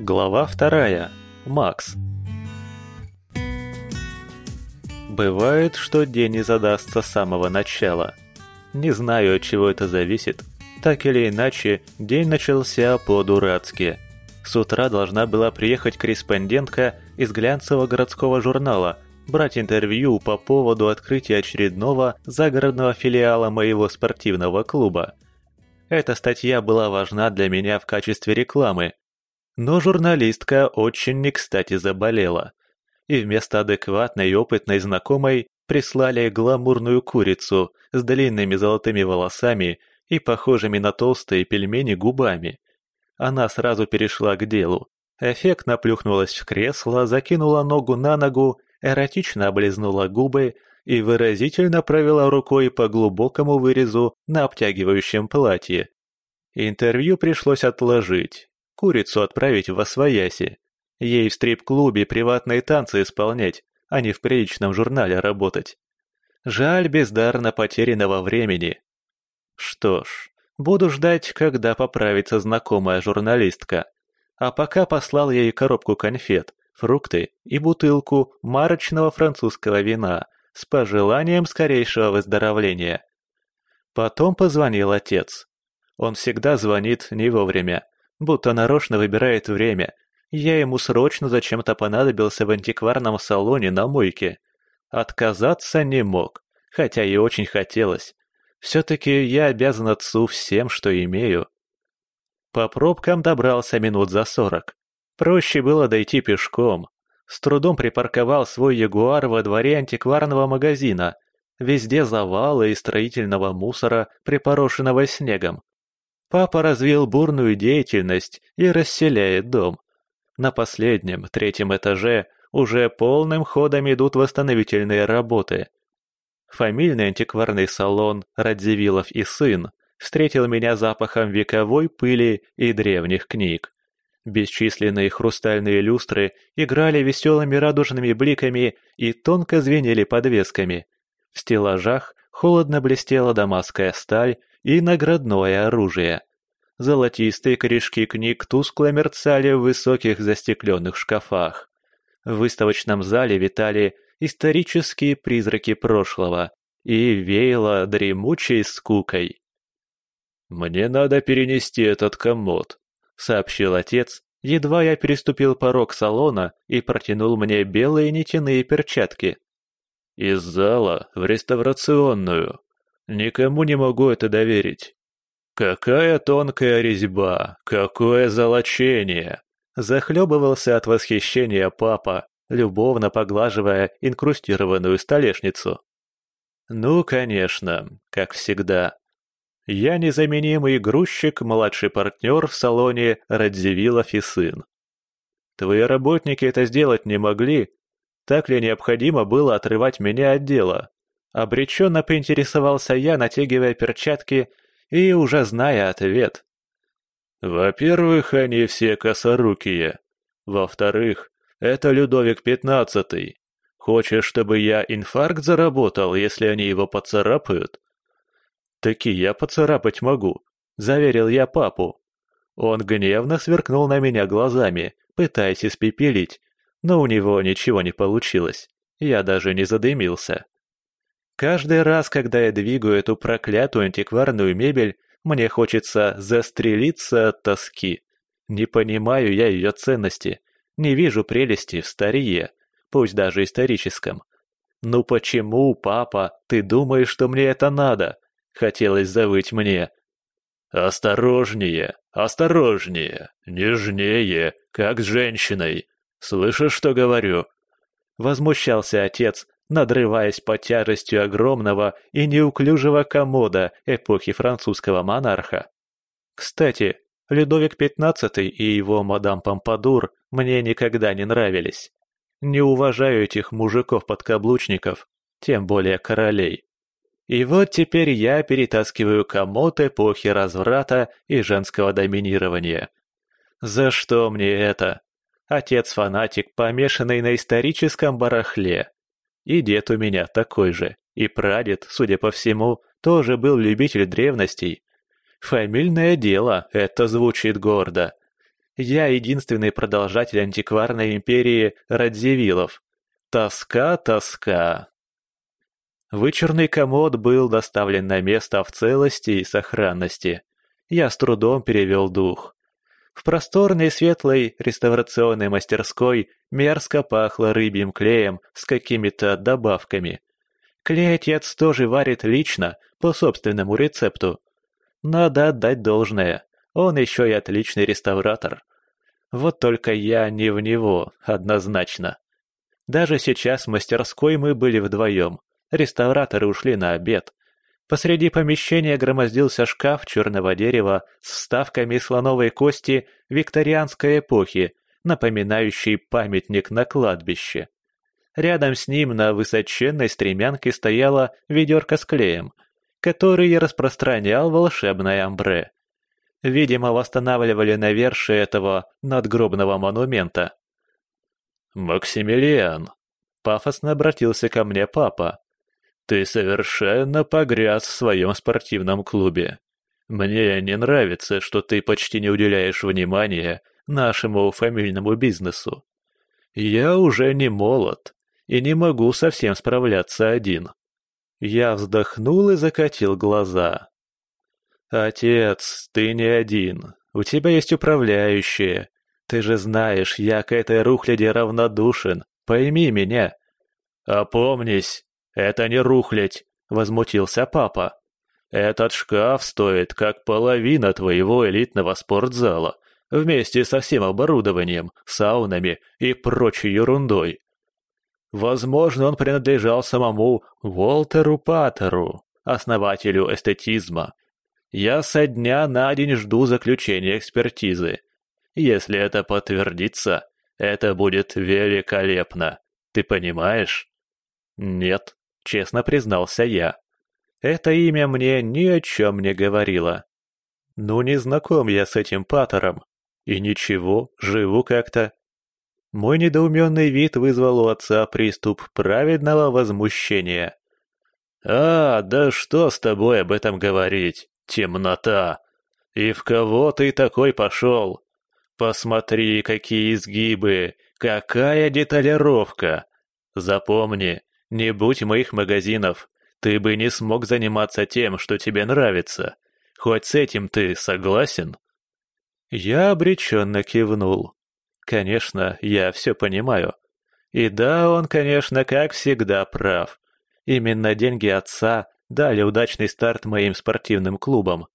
Глава вторая. Макс. Бывает, что день не задастся с самого начала. Не знаю, от чего это зависит. Так или иначе, день начался по-дурацки. С утра должна была приехать корреспондентка из глянцевого городского журнала, брать интервью по поводу открытия очередного загородного филиала моего спортивного клуба. Эта статья была важна для меня в качестве рекламы, но журналистка очень не кстати заболела. И вместо адекватной и опытной знакомой прислали гламурную курицу с длинными золотыми волосами и похожими на толстые пельмени губами. Она сразу перешла к делу. Эффектно плюхнулась в кресло, закинула ногу на ногу, эротично облизнула губы и выразительно провела рукой по глубокому вырезу на обтягивающем платье. Интервью пришлось отложить, курицу отправить в Освояси. Ей в стрип-клубе приватные танцы исполнять, а не в приличном журнале работать. Жаль бездарно потерянного времени. Что ж, буду ждать, когда поправится знакомая журналистка. А пока послал ей коробку конфет, фрукты и бутылку марочного французского вина с пожеланием скорейшего выздоровления. Потом позвонил отец. Он всегда звонит не вовремя, будто нарочно выбирает время. Я ему срочно зачем-то понадобился в антикварном салоне на мойке. Отказаться не мог, хотя и очень хотелось. Все-таки я обязан отцу всем, что имею. По пробкам добрался минут за сорок. Проще было дойти пешком. С трудом припарковал свой ягуар во дворе антикварного магазина. Везде завалы и строительного мусора, припорошенного снегом. Папа развил бурную деятельность и расселяет дом. На последнем, третьем этаже уже полным ходом идут восстановительные работы. Фамильный антикварный салон «Радзивиллов и сын» встретил меня запахом вековой пыли и древних книг. Бесчисленные хрустальные люстры играли веселыми радужными бликами и тонко звенели подвесками. В стеллажах холодно блестела дамасская сталь и наградное оружие. Золотистые корешки книг тускло мерцали в высоких застекленных шкафах. В выставочном зале витали исторические призраки прошлого и веяло дремучей скукой. «Мне надо перенести этот комод», — сообщил отец, едва я переступил порог салона и протянул мне белые нитяные перчатки. «Из зала в реставрационную. Никому не могу это доверить. Какая тонкая резьба, какое золочение! Захлебывался от восхищения папа, любовно поглаживая инкрустированную столешницу. Ну, конечно, как всегда. Я незаменимый грузчик, младший партнер в салоне Радзивиллов и сын. Твои работники это сделать не могли. Так ли необходимо было отрывать меня от дела? Обреченно поинтересовался я, натягивая перчатки и уже зная ответ. Во-первых, они все косорукие. Во-вторых, это Людовик пятнадцатый. Хочешь, чтобы я инфаркт заработал, если они его поцарапают? Таки я поцарапать могу, заверил я папу. Он гневно сверкнул на меня глазами, пытаясь испепелить, но у него ничего не получилось. Я даже не задымился. Каждый раз, когда я двигаю эту проклятую антикварную мебель, мне хочется застрелиться от тоски. Не понимаю я ее ценности, не вижу прелести в старье, пусть даже историческом. «Ну почему, папа, ты думаешь, что мне это надо?» Хотелось завыть мне. «Осторожнее, осторожнее, нежнее, как с женщиной. Слышишь, что говорю?» Возмущался отец, надрываясь под тяжестью огромного и неуклюжего комода эпохи французского монарха. Кстати, Людовик XV и его мадам Помпадур мне никогда не нравились. Не уважаю этих мужиков-подкаблучников, тем более королей. И вот теперь я перетаскиваю комод эпохи разврата и женского доминирования. За что мне это? Отец-фанатик, помешанный на историческом барахле. И дед у меня такой же. И прадед, судя по всему, тоже был любитель древностей. Фамильное дело, это звучит гордо. Я единственный продолжатель антикварной империи Радзивиллов. Тоска, тоска. Вычурный комод был доставлен на место в целости и сохранности. Я с трудом перевел дух. В просторной светлой реставрационной мастерской мерзко пахло рыбьим клеем с какими-то добавками. Клей отец тоже варит лично, по собственному рецепту. Надо отдать должное, он еще и отличный реставратор. Вот только я не в него, однозначно. Даже сейчас в мастерской мы были вдвоем. Реставраторы ушли на обед. Посреди помещения громоздился шкаф черного дерева с вставками слоновой кости викторианской эпохи, напоминающий памятник на кладбище. Рядом с ним на высоченной стремянке стояла ведерко с клеем, который распространял волшебное амбре. Видимо, восстанавливали навершие этого надгробного монумента. «Максимилиан!» — пафосно обратился ко мне папа. «Ты совершенно погряз в своем спортивном клубе. Мне не нравится, что ты почти не уделяешь внимания нашему фамильному бизнесу. Я уже не молод и не могу совсем справляться один». Я вздохнул и закатил глаза. «Отец, ты не один. У тебя есть управляющие, ты же знаешь, я к этой рухляде равнодушен. Пойми меня. Опомнись, это не рухлядь, возмутился папа. Этот шкаф стоит как половина твоего элитного спортзала, вместе со всем оборудованием, саунами и прочей ерундой. Возможно, он принадлежал самому Уолтеру Паттеру, основателю эстетизма. Я со дня на день жду заключения экспертизы. Если это подтвердится, это будет великолепно. Ты понимаешь? Нет, честно признался я. Это имя мне ни о чем не говорило. Ну, не знаком я с этим патером. И ничего, живу как-то. Мой недоуменный вид вызвал у отца приступ праведного возмущения. «А, да что с тобой об этом говорить? Темнота! И в кого ты такой пошел? Посмотри, какие изгибы, какая деталировка. Запомни, не будь моих магазинов, ты бы не смог заниматься тем, что тебе нравится. Хоть с этим ты согласен?» Я обреченно кивнул. Конечно, я все понимаю. И да, он, конечно, как всегда прав. Именно деньги отца дали удачный старт моим спортивным клубам.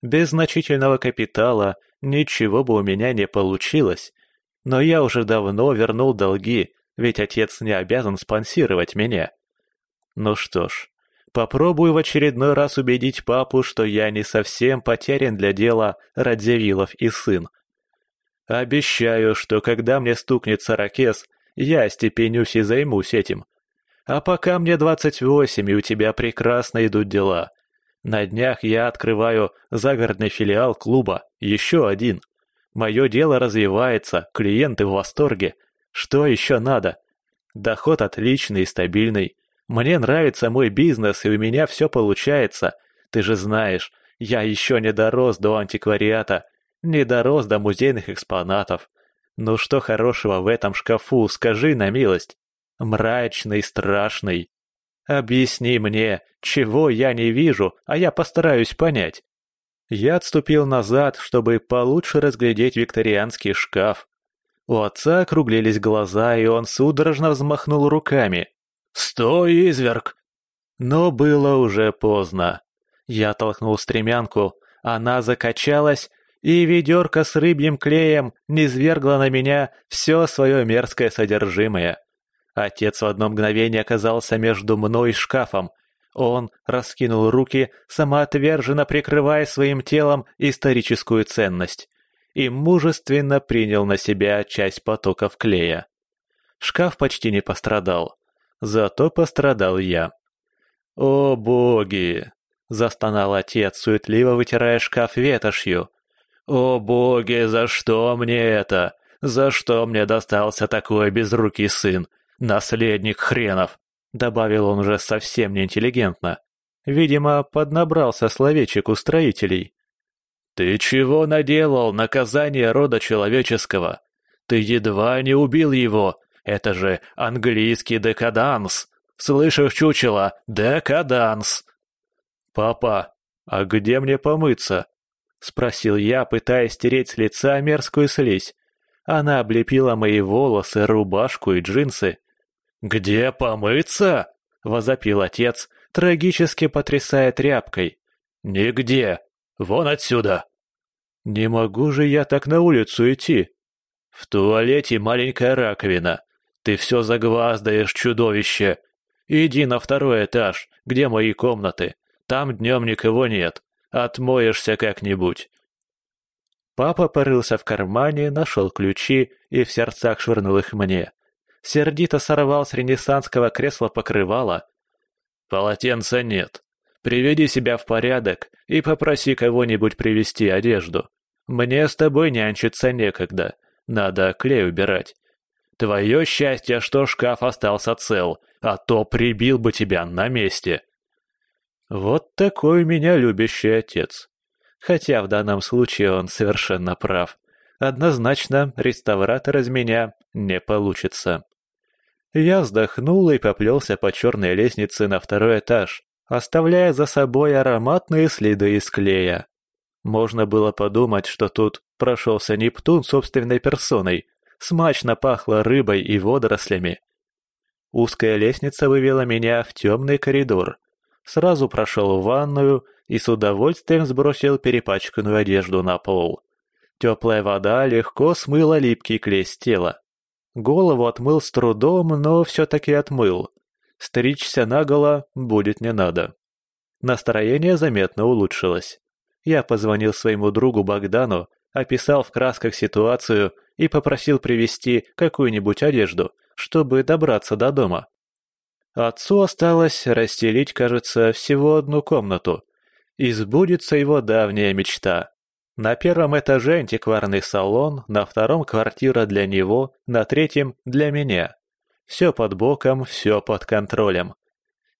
Без значительного капитала ничего бы у меня не получилось. Но я уже давно вернул долги, ведь отец не обязан спонсировать меня. Ну что ж, попробую в очередной раз убедить папу, что я не совсем потерян для дела Радзивиллов и сын. Обещаю, что когда мне стукнет сорокес, я степенюсь и займусь этим. А пока мне двадцать восемь, и у тебя прекрасно идут дела. На днях я открываю загородный филиал клуба, еще один. Мое дело развивается, клиенты в восторге. Что еще надо? Доход отличный и стабильный. Мне нравится мой бизнес, и у меня все получается. Ты же знаешь, я еще не дорос до антиквариата, не дорос до музейных экспонатов. Ну что хорошего в этом шкафу, скажи на милость? Мрачный, страшный, Объясни мне, чего я не вижу, а я постараюсь понять. Я отступил назад, чтобы получше разглядеть викторианский шкаф. У отца округлились глаза, и он судорожно взмахнул руками. «Стой, изверг!» Но было уже поздно. Я толкнул стремянку, она закачалась, и ведерко с рыбьим клеем низвергла на меня все свое мерзкое содержимое. Отец в одно мгновение оказался между мной и шкафом. Он раскинул руки, самоотверженно прикрывая своим телом историческую ценность, и мужественно принял на себя часть потоков клея. Шкаф почти не пострадал, зато пострадал я. «О боги!» — застонал отец, суетливо вытирая шкаф ветошью. «О боги, за что мне это? За что мне достался такой безрукий сын? «Наследник хренов!» — добавил он уже совсем неинтеллигентно. Видимо, поднабрался словечек у строителей. «Ты чего наделал, наказание рода человеческого? Ты едва не убил его, это же английский декаданс! Слышишь, чучело, декаданс!» «Папа, а где мне помыться?» — спросил я, пытаясь стереть с лица мерзкую слизь. Она облепила мои волосы, рубашку и джинсы. «Где помыться?» — возопил отец, трагически потрясая тряпкой. «Нигде! Вон отсюда!» «Не могу же я так на улицу идти!» «В туалете маленькая раковина. Ты все загваздаешь, чудовище! Иди на второй этаж, где мои комнаты. Там днем никого нет. Отмоешься как-нибудь». Папа порылся в кармане, нашел ключи и в сердцах швырнул их мне. Сердито сорвал с ренессанского кресла покрывало. «Полотенца нет. Приведи себя в порядок и попроси кого-нибудь привезти одежду. Мне с тобой нянчиться некогда. Надо клей убирать. Твое счастье, что шкаф остался цел, а то прибил бы тебя на месте». Вот такой у меня любящий отец. Хотя в данном случае он совершенно прав. Однозначно, реставратор из меня не получится. Я вздохнул и поплелся по черной лестнице на второй этаж, оставляя за собой ароматные следы из клея. Можно было подумать, что тут прошелся Нептун собственной персоной, смачно пахло рыбой и водорослями. Узкая лестница вывела меня в темный коридор. Сразу прошел в ванную и с удовольствием сбросил перепачканную одежду на пол. Теплая вода легко смыла липкий клей с тела. Голову отмыл с трудом, но все-таки отмыл. Стричься наголо будет не надо. Настроение заметно улучшилось. Я позвонил своему другу Богдану, описал в красках ситуацию и попросил привезти какую-нибудь одежду, чтобы добраться до дома. Отцу осталось расстелить, кажется, всего одну комнату. И сбудется его давняя мечта. На первом этаже антикварный салон, на втором квартира для него, на третьем для меня. Все под боком, все под контролем.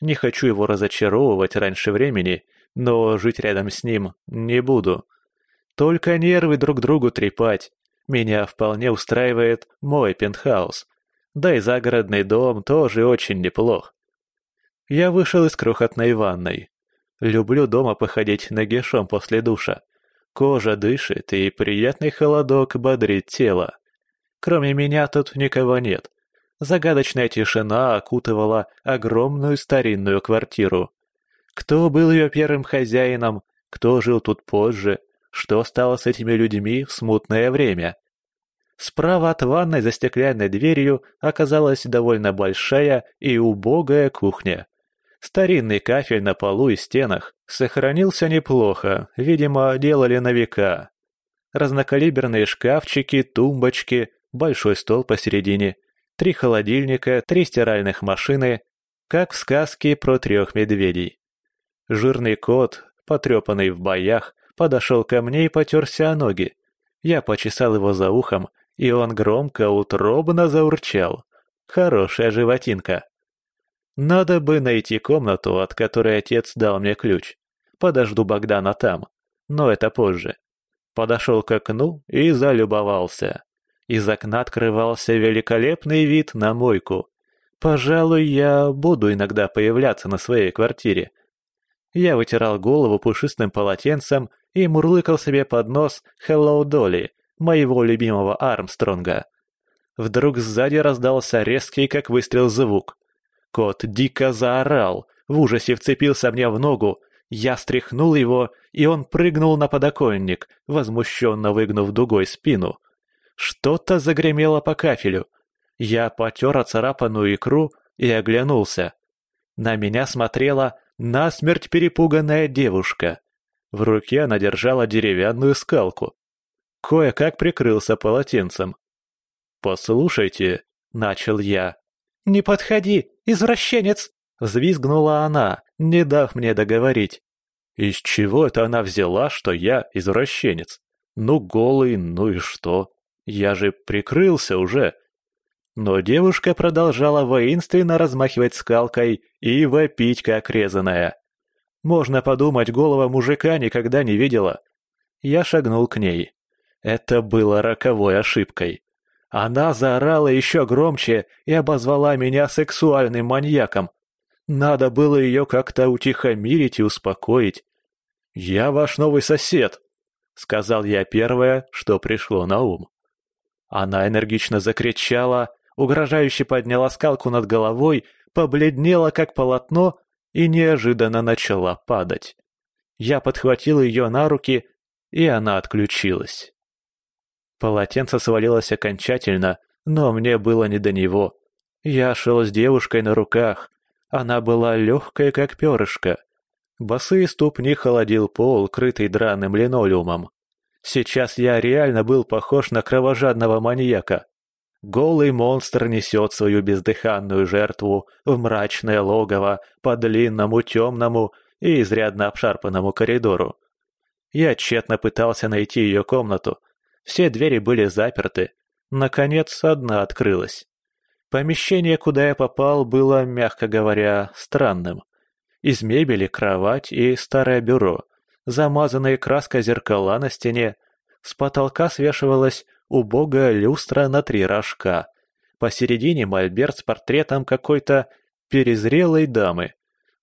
Не хочу его разочаровывать раньше времени, но жить рядом с ним не буду. Только нервы друг другу трепать. Меня вполне устраивает мой пентхаус. Да и загородный дом тоже очень неплох. Я вышел из крохотной ванной. Люблю дома походить нагишом после душа. Кожа дышит, и приятный холодок бодрит тело. Кроме меня тут никого нет. Загадочная тишина окутывала огромную старинную квартиру. Кто был ее первым хозяином, кто жил тут позже, что стало с этими людьми в смутное время. Справа от ванной за стеклянной дверью оказалась довольно большая и убогая кухня. Старинный кафель на полу и стенах сохранился неплохо, видимо, делали на века. Разнокалиберные шкафчики, тумбочки, большой стол посередине, три холодильника, три стиральных машины, как в сказке про трех медведей. Жирный кот, потрепанный в боях, подошел ко мне и потерся о ноги. Я почесал его за ухом и он громко, утробно заурчал. Хорошая животинка. Надо бы найти комнату, от которой отец дал мне ключ. Подожду Богдана там, но это позже. Подошел к окну и залюбовался. Из окна открывался великолепный вид на мойку. Пожалуй, я буду иногда появляться на своей квартире. Я вытирал голову пушистым полотенцем и мурлыкал себе под нос «Hello, Dolly», моего любимого Армстронга. Вдруг сзади раздался резкий, как выстрел, звук. Кот дико заорал, в ужасе вцепился мне в ногу, я стряхнул его, и он прыгнул на подоконник, возмущенно выгнув дугой спину. Что-то загремело по кафелю. Я потер оцарапанную икру и оглянулся. На меня смотрела насмерть перепуганная девушка. В руке она держала деревянную скалку кое-как прикрылся полотенцем. «Послушайте», — начал я. «Не подходи, извращенец!» — взвизгнула она, не дав мне договорить. Из чего это она взяла, что я извращенец? Ну, голый, ну и что? Я же прикрылся уже. Но девушка продолжала воинственно размахивать скалкой и вопить, как резаная. Можно подумать, голова мужика никогда не видела. Я шагнул к ней. Это было роковой ошибкой. Она заорала еще громче и обозвала меня сексуальным маньяком. Надо было ее как-то утихомирить и успокоить. «Я ваш новый сосед», — сказал я первое, что пришло на ум. Она энергично закричала, угрожающе подняла скалку над головой, побледнела как полотно и неожиданно начала падать. Я подхватил ее на руки, и она отключилась. Полотенце свалилось окончательно, но мне было не до него. Я шел с девушкой на руках. Она была легкая, как перышко. Босые ступни холодил пол, крытый драным линолеумом. Сейчас я реально был похож на кровожадного маньяка. Голый монстр несет свою бездыханную жертву в мрачное логово по длинному, темному и изрядно обшарпанному коридору. Я тщетно пытался найти ее комнату. Все двери были заперты. Наконец, одна открылась. Помещение, куда я попал, было, мягко говоря, странным. Из мебели кровать и старое бюро, замазанные краской зеркала на стене. С потолка свешивалась убогая люстра на три рожка. Посередине мольберт с портретом какой-то перезрелой дамы.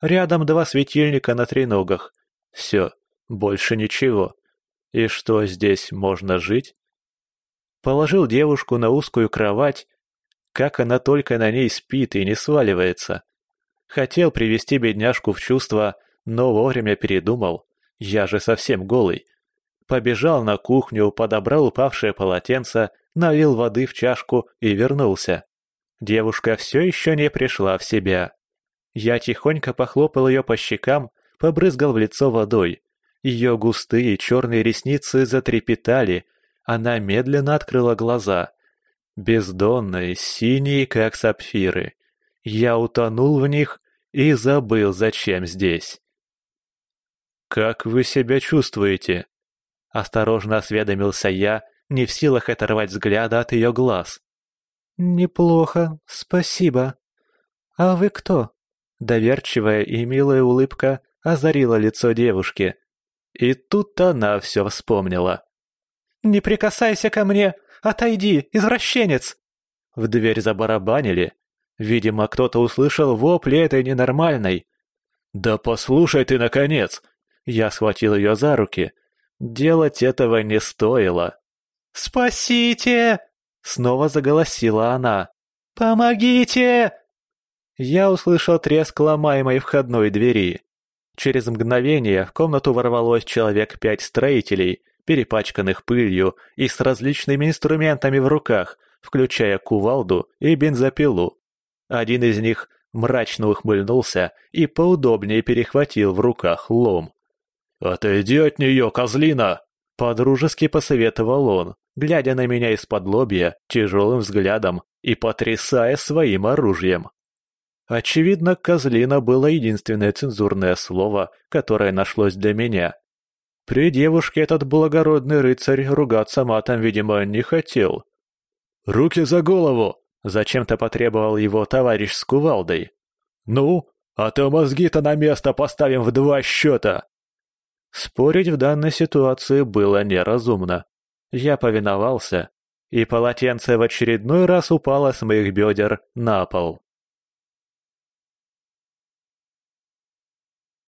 Рядом два светильника на треногах. Все, больше ничего. И что, здесь можно жить? Положил девушку на узкую кровать. Как она только на ней спит и не сваливается. Хотел привести бедняжку в чувство, но вовремя передумал. Я же совсем голый побежал на кухню, подобрал упавшее полотенце, налил воды в чашку и вернулся. Девушка все еще не пришла в себя. Я тихонько похлопал ее по щекам, побрызгал в лицо водой. Ее густые черные ресницы затрепетали, она медленно открыла глаза. Бездонные, синие, как сапфиры. Я утонул в них и забыл, зачем здесь. «Как вы себя чувствуете?» Осторожно осведомился я, не в силах оторвать взгляда от ее глаз. «Неплохо, спасибо. А вы кто?» Доверчивая и милая улыбка озарила лицо девушки. И тут она все вспомнила. «Не прикасайся ко мне! Отойди, извращенец!» В дверь забарабанили. Видимо, кто-то услышал вопли этой ненормальной. «Да послушай ты, наконец!» Я схватил ее за руки, Делать этого не стоило. «Спасите!» — снова заголосила она. «Помогите!» Я услышал треск ломаемой входной двери. Через мгновение в комнату ворвалось человек пять строителей, перепачканных пылью и с различными инструментами в руках, включая кувалду и бензопилу. Один из них мрачно ухмыльнулся и поудобнее перехватил в руках лом. «Отойди от нее, козлина!» — подружески посоветовал он, глядя на меня из-под лобья тяжелым взглядом и потрясая своим оружием. Очевидно, козлина было единственное цензурное слово, которое нашлось для меня. При девушке этот благородный рыцарь ругаться матом, видимо, не хотел. «Руки за голову!» — зачем-то потребовал его товарищ с кувалдой. «Ну, а то мозги-то на место поставим в два счета!» Спорить в данной ситуации было неразумно. Я повиновался, и полотенце в очередной раз упало с моих бедер на пол.